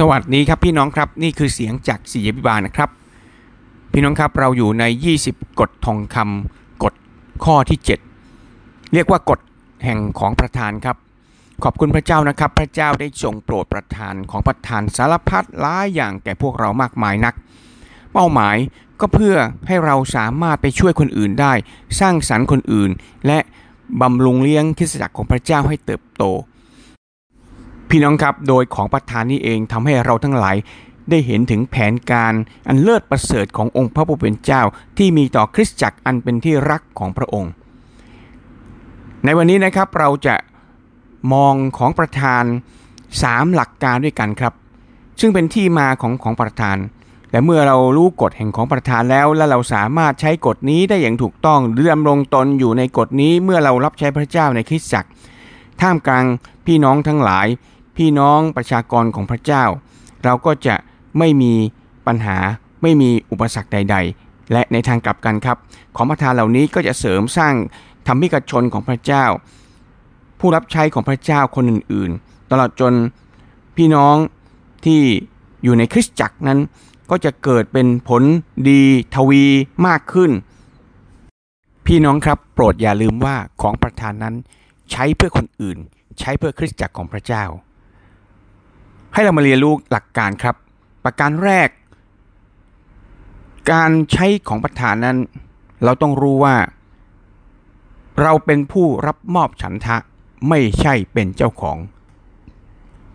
สวัสดีครับพี่น้องครับนี่คือเสียงจากสียบิบาลนะครับ พี่น้องครับเราอยู่ใน 20 กฎทองคำกฎข้อที่ 7 เรียกว่ากฎแห่งของประธานครับ ขอบคุณพระเจ้านะครับ พระเจ้าได้ทรงโปรดประทานของประธานสารพัดหลายอย่างแก่พวกเรามากมายนัก เป้าหมายก็เพื่อให้เราสามารถไปช่วยคนอื่นได้ สร้างสรรค์คนอื่น และบำรุงเลี้ยงคริสตจักรของพระเจ้าให้เติบโต พี่น้องครับโดยของประธานนี้เองทำให้เราทั้งหลายได้เห็นถึงแผนการอันเลิศประเสริฐขององค์พระผู้เป็นเจ้า ที่มีต่อคริสตจักรอันเป็นที่รักของพระองค์ ในวันนี้นะครับเราจะมองของประธาน 3 หลักการด้วยกันครับ ซึ่งเป็นที่มาของของประธาน แต่เมื่อเรารู้กฎแห่งของประธานแล้ว และเราสามารถใช้กฎนี้ได้อย่างถูกต้องหรือดำรงตนอยู่ในกฎนี้เมื่อเรารับใช้พระเจ้าในคริสตจักร ท่ามกลางพี่น้องทั้งหลาย พี่น้องประชากรของพระเจ้า เราก็จะไม่มีปัญหาไม่มีอุปสรรคใด ๆ และในทางกลับกันครับ ของประธานเหล่านี้ก็จะเสริมสร้างธรรมิกชนของพระเจ้า ผู้รับใช้ของพระเจ้าคนอื่นๆ ตลอดจนพี่น้องที่อยู่ในคริสตจักรนั้น ก็จะเกิดเป็นผลดีทวีมากขึ้น พี่น้องครับโปรดอย่าลืมว่าของประธานนั้นใช้เพื่อคนอื่น ใช้เพื่อคริสตจักรของพระเจ้า ให้เรามาเรียนรู้หลักการครับ ประการแรก การใช้ของประธานนั้น เราต้องรู้ว่า เราเป็นผู้รับมอบฉันทะไม่ใช่เป็นเจ้าของ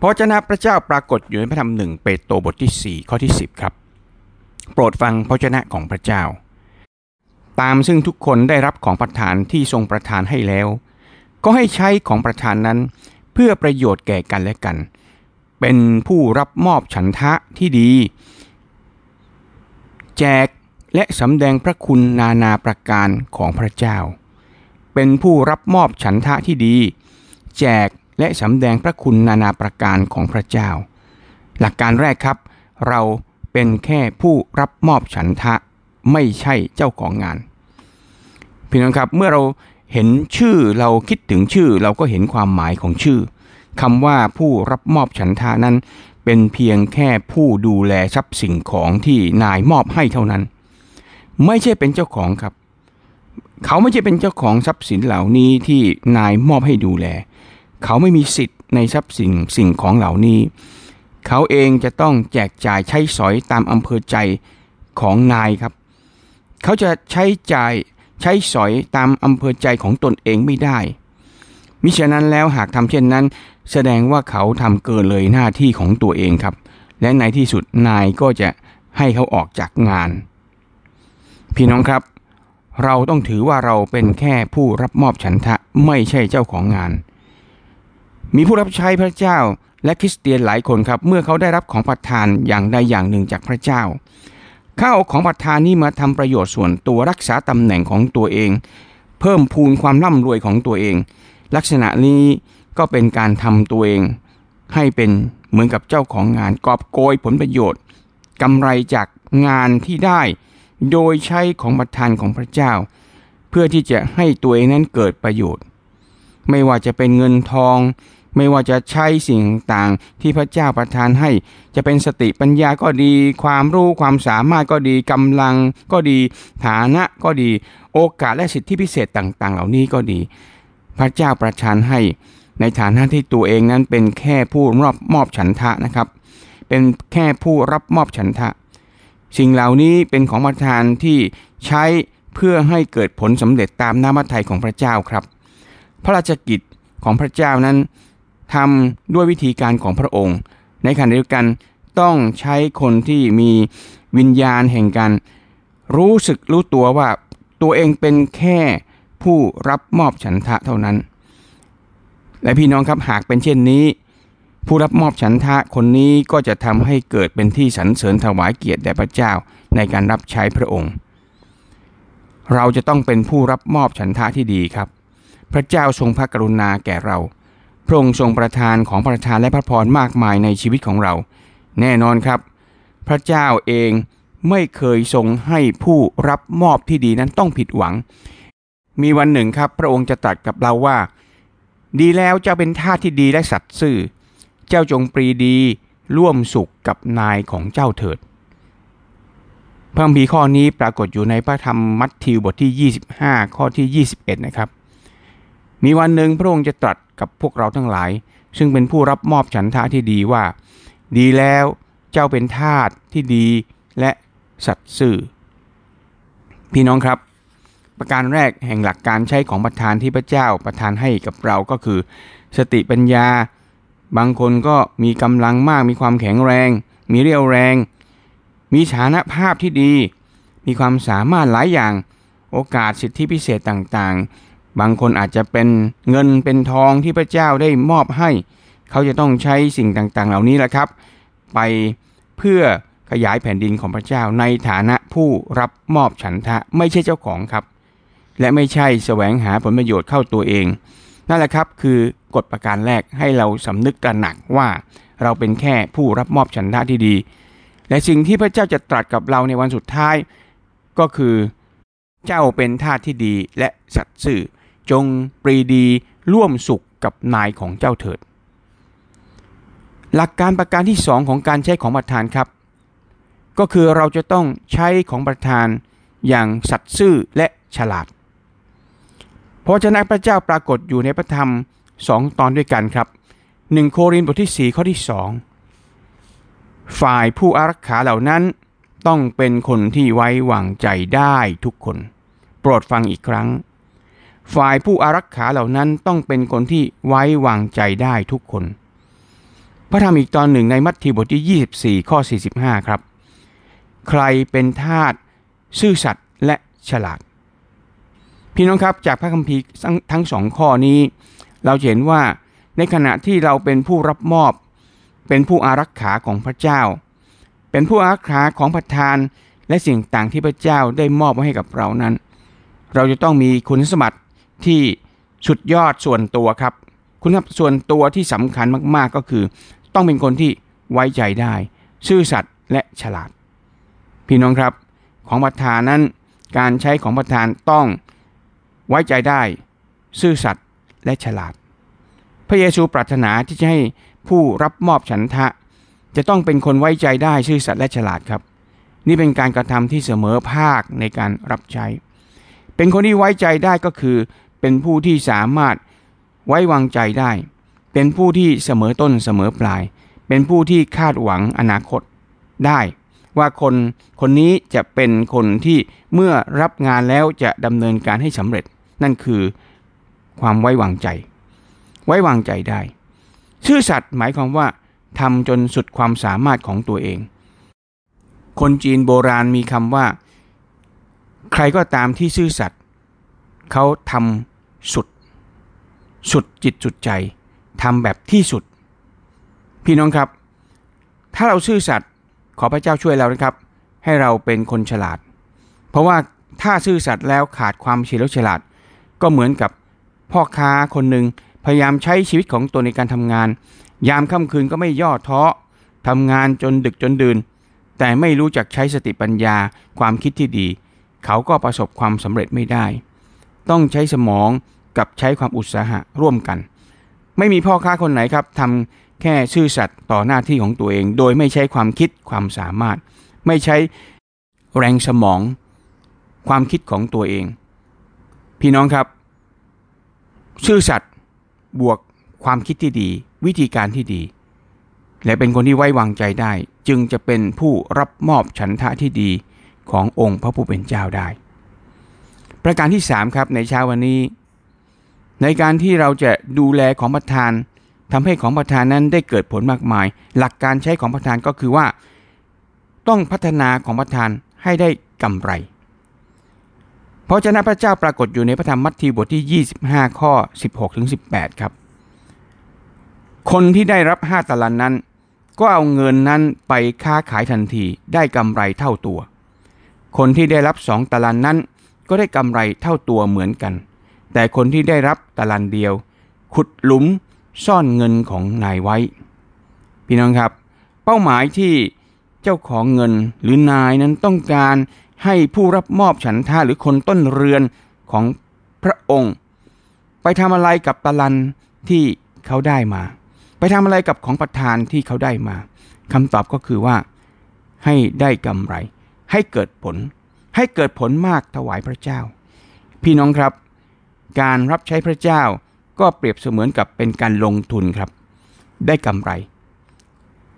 พระเจ้าพระเจ้าปรากฏอยู่ในพระธรรมหนึ่งเปโตรบทที่ 4 ข้อที่ 10 ครับ โปรดฟังพระเจ้าของพระเจ้า ตามซึ่งทุกคนได้รับของประทานที่ทรงประทานให้แล้ว ก็ให้ใช้ของประทานนั้น เพื่อประโยชน์แก่กันและกัน เป็นผู้รับมอบฉันทะที่ดี แจกและสำแดงพระคุณนานาประการของพระเจ้า เป็นผู้รับมอบฉันทะที่ดี แจกและสำแดงพระคุณนานาประการของพระเจ้า หลักการแรกครับ เราเป็นแค่ผู้รับมอบฉันทะไม่ใช่เจ้าของงานพี่น้องครับเมื่อเราเห็นชื่อเราคิดถึงชื่อเราก็เห็นความหมายของชื่อ คำว่าผู้รับมอบฉันทะนั้น เป็นเพียงแค่ผู้ดูแลทรัพย์สิ่งของที่นายมอบให้เท่านั้น ไม่ใช่เป็นเจ้าของครับ เขาไม่ใช่เป็นเจ้าของทรัพย์สินเหล่านี้ที่นายมอบให้ดูแล เขาไม่มีสิทธิ์ในทรัพย์สินสิ่งของเหล่านี้ เขาเองจะต้องแจกจ่ายใช้สอยตามอำเภอใจของนายครับ เขาจะใช้จ่ายใช้สอยตามอำเภอใจของตนเองไม่ได้มิฉะนั้นแล้วหากทำเช่นนั้น แสดงว่าเขาทำเกินเลยหน้าที่ของตัวเองครับ และในที่สุดนายก็จะให้เขาออกจากงาน พี่น้องครับ เราต้องถือว่าเราเป็นแค่ผู้รับมอบฉันทะไม่ใช่เจ้าของงาน มีผู้รับใช้พระเจ้าและคริสเตียนหลายคนครับ เมื่อเขาได้รับของประทานอย่างใดอย่างหนึ่งจากพระเจ้าเข้าของประทานนี้มาทำประโยชน์ส่วนตัวรักษาตำแหน่งของตัวเอง เพิ่มพูนความร่ำรวยของตัวเอง ลักษณะนี้ ก็เป็นการทำตัวเอง ให้เป็นเหมือนกับเจ้าของงานกอบโกยผลประโยชน์กำไรจากงานที่ได้ โดยใช้ของประทานของพระเจ้า เพื่อที่จะให้ตัวเองนั้นเกิดประโยชน์ ไม่ว่าจะเป็นเงินทอง ไม่ว่าจะใช้สิ่งต่างที่พระเจ้าประทานให้ จะเป็นสติปัญญาก็ดี ความรู้ความสามารถก็ดีกำลังก็ดี ฐานะก็ดีโอกาสและสิทธิพิเศษต่าง ๆ เหล่านี้ก็ดี พระเจ้าประทานให้ ในฐานะที่ตัวเองนั้นเป็นแค่ผู้รอบมอบฉันทะนะครับ เป็นแค่ผู้รับมอบฉันทะ สิ่งเหล่านี้เป็นของประทานที่ใช้เพื่อให้เกิดผลสำเร็จตามน้ำพระทัยของพระเจ้าครับ พระราชกิจของพระเจ้านั้นทำด้วยวิธีการของพระองค์ ในขณะเดียวกันต้องใช้คนที่มีวิญญาณแห่งการรู้สึกรู้ตัวว่าตัวเองเป็นแค่ผู้รับมอบฉันทะเท่านั้น และพี่น้องครับหากเป็นเช่นนี้ ผู้รับมอบฉันทะคนนี้ก็จะทำให้เกิดเป็นที่สรรเสริญถวายเกียรติแด่พระเจ้าในการรับใช้พระองค์ เราจะต้องเป็นผู้รับมอบฉันทะที่ดีครับ พระเจ้าทรงพระกรุณาแก่เรา พระองค์ทรงประทานของประทานและพระพรมากมายในชีวิตของเรา แน่นอนครับ พระเจ้าเองไม่เคยทรงให้ผู้รับมอบที่ดีนั้นต้องผิดหวัง มีวันหนึ่งครับ พระองค์จะตรัสกับเราว่า ดีแล้วเจ้าเป็นทาสที่ดีและสัตย์ซื่อ เจ้าจงปรีดีร่วมสุขกับนายของเจ้าเถิด พระคัมภีร์ข้อนี้ปรากฏอยู่ในพระธรรมมัทธิวบทที่ 25 ข้อที่ 21 นะครับ มีวันหนึ่งพระองค์จะตรัสกับพวกเราทั้งหลาย ซึ่งเป็นผู้รับมอบฉันทะที่ดีว่า ดีแล้วเจ้าเป็นทาสที่ดีและสัตย์ซื่อ พี่น้องครับ ประการแรกแห่งหลักการใช้ของประทานที่พระเจ้าประทานให้กับเราก็คือ สติปัญญา บางคนก็มีกำลังมากมีความแข็งแรง มีเรี่ยวแรง มีฐานะภาพที่ดี มีความสามารถหลายอย่าง โอกาสสิทธิพิเศษต่างๆ บางคนอาจจะเป็นเงินเป็นทองที่พระเจ้าได้มอบให้ เขาจะต้องใช้สิ่งต่างๆ เหล่านี้แหละครับ ไปเพื่อขยายแผ่นดินของพระเจ้าในฐานะผู้รับมอบฉันทะไม่ใช่เจ้าของครับ และไม่ใช่แสวงหาผลประโยชน์เข้าตัวเอง นั่นแหละครับคือกฎประการแรกให้เราสำนึกตระหนักว่าเราเป็นแค่ผู้รับมอบฉันทะที่ดี และสิ่งที่พระเจ้าจะตรัสกับเราในวันสุดท้าย ก็คือเจ้าเป็นทาสที่ดีและสัตย์ซื่อ จงปรีดีร่วมสุขกับนายของเจ้าเถิด หลักการประการที่สองของการใช้ของประทานครับ ก็คือเราจะต้องใช้ของประทานอย่างสัตย์ซื่อและฉลาด พระเจ้าพระเจ้าปรากฏอยู่ในพระธรรมสองตอนด้วยกันครับหนึ่งโครินธ์บทที่ 4 ข้อที่ 2 ฝ่ายผู้อารักขาเหล่านั้นต้องเป็นคนที่ไว้วางใจได้ทุกคน โปรดฟังอีกครั้ง ฝ่ายผู้อารักขาเหล่านั้นต้องเป็นคนที่ไว้วางใจได้ทุกคน พระธรรมอีกตอนหนึ่งในมัทธิวบทที่ 24 ข้อ 45 ครับ ใครเป็นทาสซื่อสัตย์และฉลาด พี่น้องครับจากพระคัมภีร์ทั้งสองข้อนี้ เราเห็นว่าในขณะที่เราเป็นผู้รับมอบ เป็นผู้อารักขาของพระเจ้า เป็นผู้อารักขาของประทานและสิ่งต่างที่พระเจ้าได้มอบไว้ให้กับเรานั้น เราจะต้องมีคุณสมบัติที่สุดยอดส่วนตัวครับ คุณส่วนตัวที่สำคัญมากๆก็คือ ต้องเป็นคนที่ไว้ใจได้ ซื่อสัตย์และฉลาด พี่น้องครับของประทานนั้นการใช้ของประทานต้อง ไว้ใจได้ ซื่อสัตย์และฉลาด พระเยซูปรารถนาที่จะให้ผู้รับมอบฉันทะ จะต้องเป็นคนไว้ใจได้ซื่อสัตย์และฉลาดครับ นี่เป็นการกระทำที่เสมอภาคในการรับใช้ เป็นคนที่ไว้ใจได้ก็คือ เป็นผู้ที่สามารถไว้วางใจได้ เป็นผู้ที่เสมอต้นเสมอปลาย เป็นผู้ที่คาดหวังอนาคตได้ว่าคนคนนี้จะเป็นคนที่เมื่อรับงานแล้วจะดำเนินการให้สำเร็จ นั่นคือความไว้วางใจ ไว้วางใจได้ชื่อสัตย์หมายความว่าทำจนสุดความสามารถของตัวเอง คนจีนโบราณมีคำว่า ใครก็ตามที่ซื่อสัตย์เขาทำสุด สุดจิตสุดใจทำแบบที่สุด พี่น้องครับ ถ้าเราซื่อสัตย์ขอพระเจ้าช่วยเรานะครับ ให้เราเป็นคนฉลาด เพราะว่าถ้าซื่อสัตย์แล้วขาดความเฉลียวฉลาด ก็เหมือนกับพ่อค้าคนหนึ่งพยายามใช้ชีวิตของตัวในการทำงาน ยามค่ำคืนก็ไม่ย่อท้อทำงานจนดึกจนดื่น แต่ไม่รู้จักใช้สติปัญญาความคิดที่ดี เขาก็ประสบความสำเร็จไม่ได้ ต้องใช้สมองกับใช้ความอุตสาหะร่วมกัน ไม่มีพ่อค้าคนไหนครับทำแค่ซื่อสัตย์ต่อหน้าที่ของตัวเอง โดยไม่ใช้ความคิดความสามารถ ไม่ใช้แรงสมอง ความคิดของตัวเอง พี่น้องครับ ซื่อสัตย์บวกความคิดที่ดี วิธีการที่ดี และเป็นคนที่ไว้วางใจได้ จึงจะเป็นผู้รับมอบฉันทะที่ดีขององค์พระผู้เป็นเจ้าได้ ประการที่ 3 ครับในเช้าวันนี้ ในการที่เราจะดูแลของประทานทำให้ของประทานนั้นได้เกิดผลมากมาย หลักการใช้ของประทานก็คือว่า ต้องพัฒนาของประทานให้ได้กำไร พราะเจ้าพระเจ้าปรากฏอยู่ในพระธรรมมัทธิวบทที่ 25 ข้อ 16-18 ครับ คนที่ได้รับห้าตลันนั้น ก็เอาเงินนั้นไปค้าขายทันทีได้กำไรเท่าตัว คนที่ได้รับสองตลันนั้น ก็ได้กำไรเท่าตัวเหมือนกัน แต่คนที่ได้รับตลันเดียว ขุดหลุมซ่อนเงินของนายไว้ พี่น้องครับ เป้าหมายที่เจ้าของเงินหรือนายนั้นต้องการ ให้ผู้รับมอบฉันท่าหรือคนต้นเรือนของพระองค์ ไปทำอะไรกับตะลันที่เขาได้มา ไปทำอะไรกับของประทานที่เขาได้มาคำตอบก็คือว่า ให้ได้กำไร ให้เกิดผล ให้เกิดผลมากถวายพระเจ้า พี่น้องครับ การรับใช้พระเจ้าก็เปรียบเสมือนกับเป็นการลงทุนครับ ได้กำไร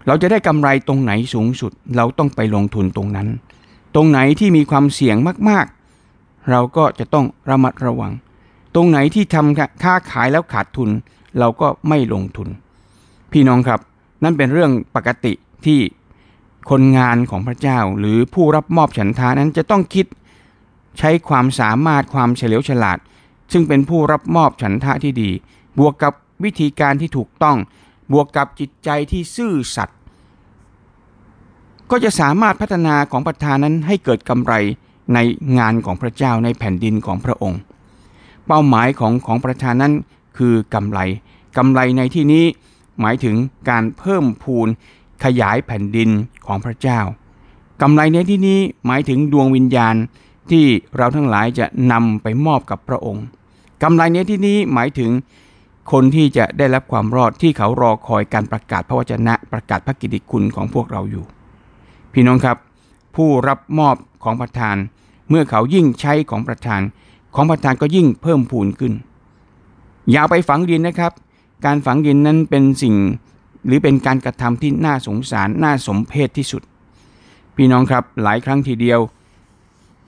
เราจะได้กำไรตรงไหนสูงสุด เราต้องไปลงทุนตรงนั้น ตรงไหนที่มีความเสี่ยงมากๆ เราก็จะต้องระมัดระวัง ตรงไหนที่ทำค้าขายแล้วขาดทุน เราก็ไม่ลงทุน พี่น้องครับ นั่นเป็นเรื่องปกติที่คนงานของพระเจ้า หรือผู้รับมอบฉันทานั้นจะต้องคิดใช้ความสามารถความเฉลียวฉลาด ซึ่งเป็นผู้รับมอบฉันทะที่ดี บวกกับวิธีการที่ถูกต้อง บวกกับจิตใจที่ซื่อสัตย์ ก็จะสามารถพัฒนาของประธานนั้นให้เกิดกำไรในงานของพระเจ้าในแผ่นดินของพระองค์ เป้าหมายของของประธานนั้นคือกำไรกำไรในที่นี้หมายถึงการเพิ่มพูนขยายแผ่นดินของพระเจ้ากำไรในที่นี้หมายถึงดวงวิญญาณที่เราทั้งหลายจะนำไปมอบกับพระองค์กำไรในที่นี้หมายถึงคนที่จะได้รับความรอดที่เขารอคอยการประกาศพระวจนะประกาศพระกิตติคุณของพวกเราอยู่ พี่น้องครับ ผู้รับมอบของประธาน เมื่อเขายิ่งใช้ของประธาน ของประธานก็ยิ่งเพิ่มพูนขึ้น อย่าไปฝังดินนะครับ การฝังดินนั้นเป็นสิ่ง หรือเป็นการกระทำที่น่าสงสารน่าสมเพชที่สุด พี่น้องครับหลายครั้งทีเดียว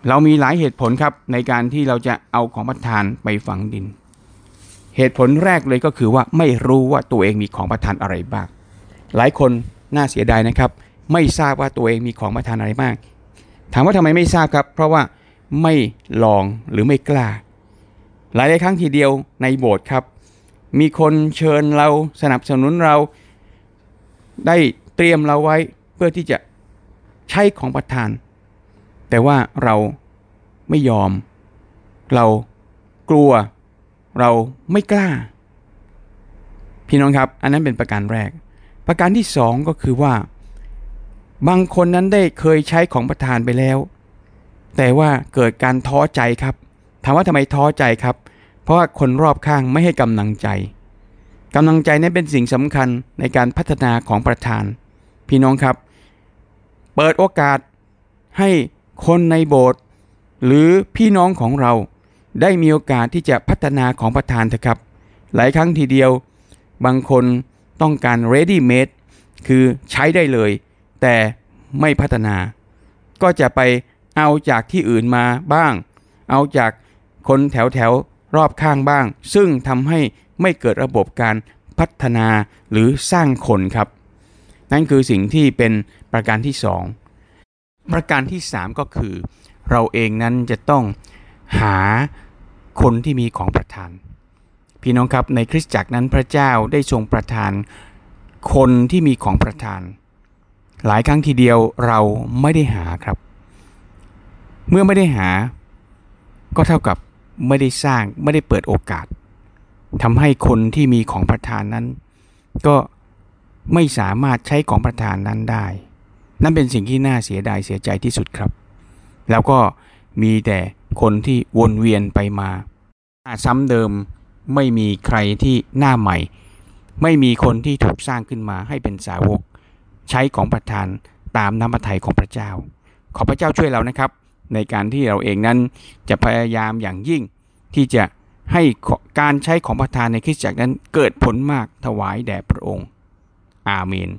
เรามีหลายเหตุผลครับในการที่เราจะเอาของประทานไปฝังดิน เหตุผลแรกเลยก็คือว่าไม่รู้ว่าตัวเองมีของประทานอะไรบ้างหลายคนน่าเสียดายนะครับ ไม่ทราบว่าตัวเองมีของประทานอะไรบ้าง ถามว่าทำไมไม่ทราบครับ เพราะว่าไม่ลองหรือไม่กล้า หลายหลายครั้งทีเดียวในโบสถ์ครับ มีคนเชิญเราสนับสนุนเราได้เตรียมเราไว้เพื่อที่จะใช้ของประทาน แต่ว่าเราไม่ยอม เรากลัว เราไม่กล้า พี่น้องครับ อันนั้นเป็นประการแรก ประการที่สองก็คือว่า บางคนนั้นได้เคยใช้ของประทานไปแล้ว แต่ว่าเกิดการท้อใจครับ ถามว่าทำไมท้อใจครับ เพราะว่าคนรอบข้างไม่ให้กำลังใจกำลังใจนั้นเป็นสิ่งสำคัญในการพัฒนาของประธาน พี่น้องครับ เปิดโอกาสให้คนในโบสถ์หรือพี่น้องของเราได้มีโอกาสที่จะพัฒนาของประธานเถอะครับ หลายครั้งทีเดียว บางคนต้องการ ready made คือใช้ได้เลย แต่ไม่พัฒนา ก็จะไปเอาจากที่อื่นมาบ้าง เอาจากคนแถวแถวรอบข้างบ้าง ซึ่งทำให้ไม่เกิดระบบการพัฒนาหรือสร้างคนครับ นั่นคือสิ่งที่เป็นประการที่สองประการที่สามก็คือ เราเองนั้นจะต้องหาคนที่มีของประทาน พี่น้องครับในคริสตจักรนั้นพระเจ้าได้ทรงประทาน คนที่มีของประทาน หลายครั้งทีเดียวเราไม่ได้หาครับ เมื่อไม่ได้หา ก็เท่ากับไม่ได้สร้างไม่ได้เปิดโอกาสทำให้คนที่มีของประทานนั้น ก็ไม่สามารถใช้ของประทานนั้นได้ นั่นเป็นสิ่งที่น่าเสียดายเสียใจที่สุดครับ แล้วก็มีแต่คนที่วนเวียนไปมา ซ้ำเดิมไม่มีใครที่หน้าใหม่ ไม่มีคนที่ถูกสร้างขึ้นมาให้เป็นสาวก ใช้ของประทานตามน้ำพระทัยของพระเจ้า ขอพระเจ้าช่วยเรานะครับ ในการที่เราเองนั้นจะพยายามอย่างยิ่ง ที่จะให้การใช้ของประทานในคริสตจักรนั้นเกิดผลมากถวายแด่พระองค์ อาเมน